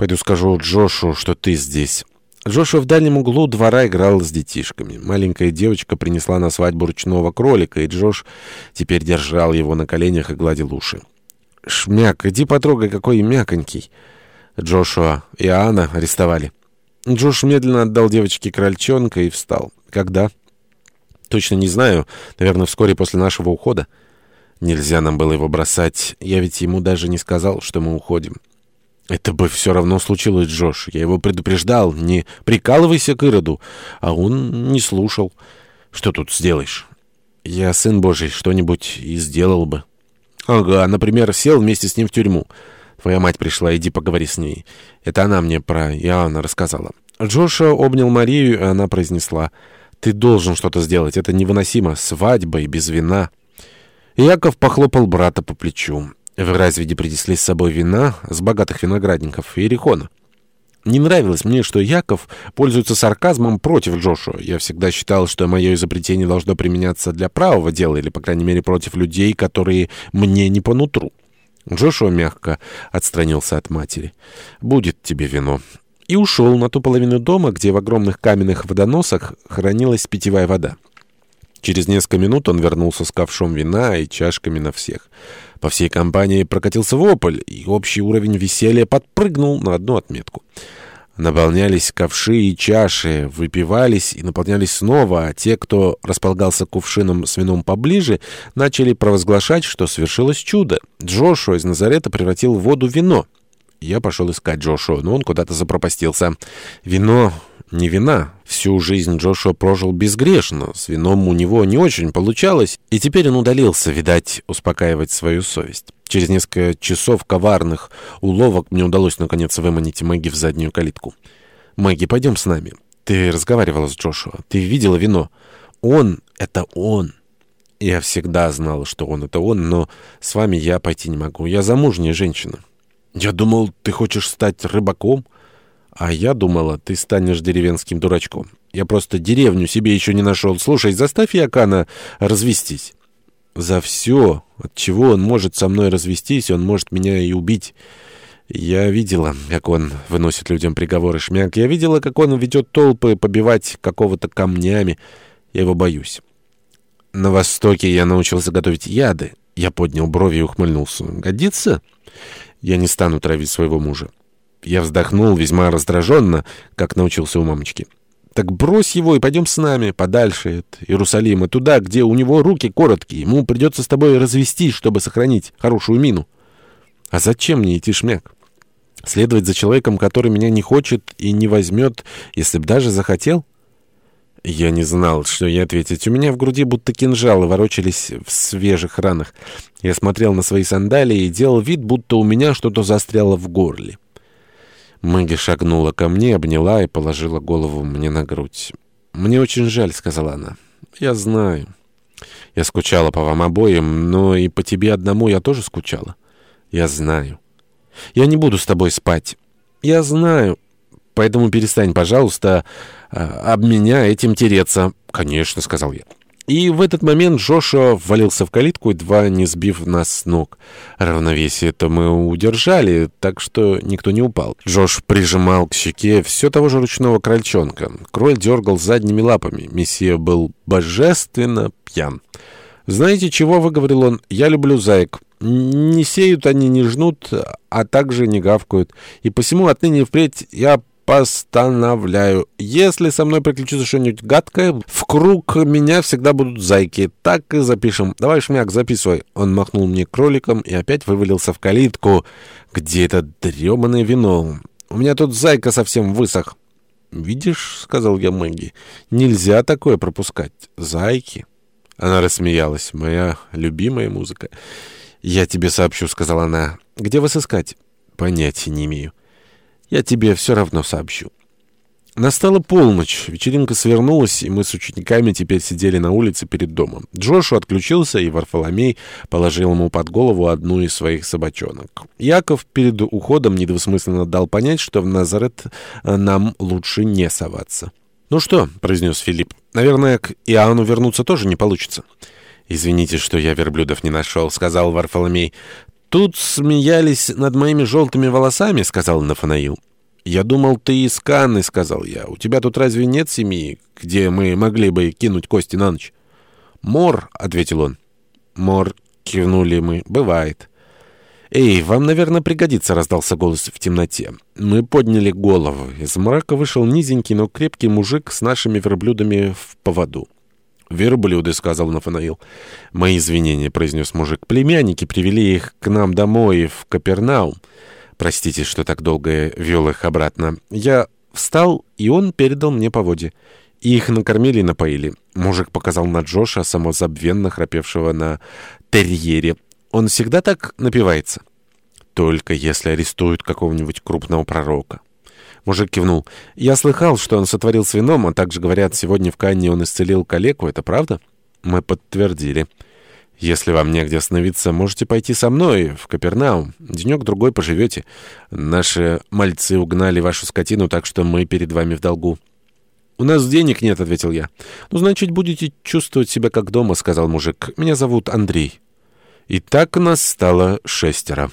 Пойду скажу Джошу, что ты здесь». Джошуа в дальнем углу двора играл с детишками. Маленькая девочка принесла на свадьбу ручного кролика, и Джош теперь держал его на коленях и гладил уши. «Шмяк, иди потрогай, какой мяконький!» Джошуа и Анна арестовали. Джош медленно отдал девочке крольчонка и встал. «Когда?» «Точно не знаю. Наверное, вскоре после нашего ухода». «Нельзя нам было его бросать. Я ведь ему даже не сказал, что мы уходим». Это бы все равно случилось, Джош. Я его предупреждал. Не прикалывайся к Ироду. А он не слушал. Что тут сделаешь? Я сын Божий, что-нибудь и сделал бы. Ага, например, сел вместе с ним в тюрьму. Твоя мать пришла, иди поговори с ней. Это она мне про Иоанна рассказала. Джоша обнял Марию, и она произнесла. Ты должен что-то сделать. Это невыносимо. Свадьба и без вина. Яков похлопал брата по плечу. Вы разве не принесли с собой вина с богатых виноградников Иерихона? Не нравилось мне, что Яков пользуется сарказмом против Джошуа. Я всегда считал, что мое изобретение должно применяться для правого дела, или, по крайней мере, против людей, которые мне не по нутру. Джошуа мягко отстранился от матери. «Будет тебе вино». И ушел на ту половину дома, где в огромных каменных водоносах хранилась питьевая вода. Через несколько минут он вернулся с ковшом вина и чашками на всех. По всей компании прокатился вопль, и общий уровень веселья подпрыгнул на одну отметку. Наполнялись ковши и чаши, выпивались и наполнялись снова, а те, кто располагался кувшином с вином поближе, начали провозглашать, что свершилось чудо. Джошуа из Назарета превратил воду в вино. Я пошел искать Джошуа, но он куда-то запропастился. Вино не вина. Всю жизнь Джошуа прожил безгрешно, с вином у него не очень получалось, и теперь он удалился, видать, успокаивать свою совесть. Через несколько часов коварных уловок мне удалось наконец выманить Мэгги в заднюю калитку. «Мэгги, пойдем с нами. Ты разговаривала с Джошуа. Ты видела вино. Он — это он». Я всегда знал, что он — это он, но с вами я пойти не могу. Я замужняя женщина. «Я думал, ты хочешь стать рыбаком?» А я думала, ты станешь деревенским дурачком. Я просто деревню себе еще не нашел. Слушай, заставь Якана развестись. За все, от чего он может со мной развестись, он может меня и убить. Я видела, как он выносит людям приговоры шмяк. Я видела, как он ведет толпы побивать какого-то камнями. Я его боюсь. На Востоке я научился готовить яды. Я поднял брови и ухмыльнулся. Годится? Я не стану травить своего мужа. Я вздохнул весьма раздраженно, как научился у мамочки. «Так брось его и пойдем с нами, подальше от Иерусалима, туда, где у него руки короткие. Ему придется с тобой развестись, чтобы сохранить хорошую мину». «А зачем мне идти, шмяк? Следовать за человеком, который меня не хочет и не возьмет, если б даже захотел?» Я не знал, что ей ответить. У меня в груди будто кинжалы ворочались в свежих ранах. Я смотрел на свои сандалии и делал вид, будто у меня что-то застряло в горле. Мэгги шагнула ко мне, обняла и положила голову мне на грудь. «Мне очень жаль», — сказала она. «Я знаю. Я скучала по вам обоим, но и по тебе одному я тоже скучала. Я знаю. Я не буду с тобой спать. Я знаю. Поэтому перестань, пожалуйста, об меня этим тереться». «Конечно», — сказал я. И в этот момент Джошуа ввалился в калитку, едва не сбив нас с ног. Равновесие-то мы удержали, так что никто не упал. Джош прижимал к щеке все того же ручного крольчонка. Кроль дергал задними лапами. Мессия был божественно пьян. «Знаете, чего?» — выговорил он. «Я люблю заек. Не сеют они, не жнут, а также не гавкают. И посему отныне впредь я постановляю, если со мной приключится что-нибудь гадкое, в круг меня всегда будут зайки. Так и запишем. Давай, Шмяк, записывай. Он махнул мне кроликом и опять вывалился в калитку. Где это дреманное вино? У меня тут зайка совсем высох. «Видишь», — сказал я Мэгги, — «нельзя такое пропускать. Зайки». Она рассмеялась. «Моя любимая музыка». «Я тебе сообщу», — сказала она. «Где вас искать?» «Понятия не имею». Я тебе все равно сообщу. Настала полночь, вечеринка свернулась, и мы с учениками теперь сидели на улице перед домом. Джошу отключился, и Варфоломей положил ему под голову одну из своих собачонок. Яков перед уходом недвусмысленно дал понять, что в Назарет э, нам лучше не соваться. «Ну что?» — произнес Филипп. «Наверное, к Иоанну вернуться тоже не получится». «Извините, что я верблюдов не нашел», — сказал Варфоломей. «Тут смеялись над моими желтыми волосами», — сказал Нафанаил. «Я думал, ты из Канны», — сказал я. «У тебя тут разве нет семьи, где мы могли бы кинуть кости на ночь?» «Мор», — ответил он. «Мор», — кивнули мы, — «бывает». «Эй, вам, наверное, пригодится», — раздался голос в темноте. Мы подняли голову. Из мрака вышел низенький, но крепкий мужик с нашими верблюдами в поводу. «Верблюды», — сказал Нафанаил. «Мои извинения», — произнес мужик. «Племянники привели их к нам домой в Капернаум. Простите, что так долго вел их обратно. Я встал, и он передал мне поводья. Их накормили и напоили». Мужик показал на Джоша, самозабвенно храпевшего на терьере. «Он всегда так напивается?» «Только если арестуют какого-нибудь крупного пророка». Мужик кивнул. «Я слыхал, что он сотворил с вином, а также, говорят, сегодня в Канне он исцелил калеку. Это правда?» Мы подтвердили. «Если вам негде остановиться, можете пойти со мной в Капернаум. Денек-другой поживете. Наши мальцы угнали вашу скотину, так что мы перед вами в долгу». «У нас денег нет», — ответил я. «Ну, значит, будете чувствовать себя как дома», — сказал мужик. «Меня зовут Андрей». И так нас стало шестеро.